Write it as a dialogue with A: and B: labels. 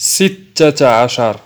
A: ستة عشر.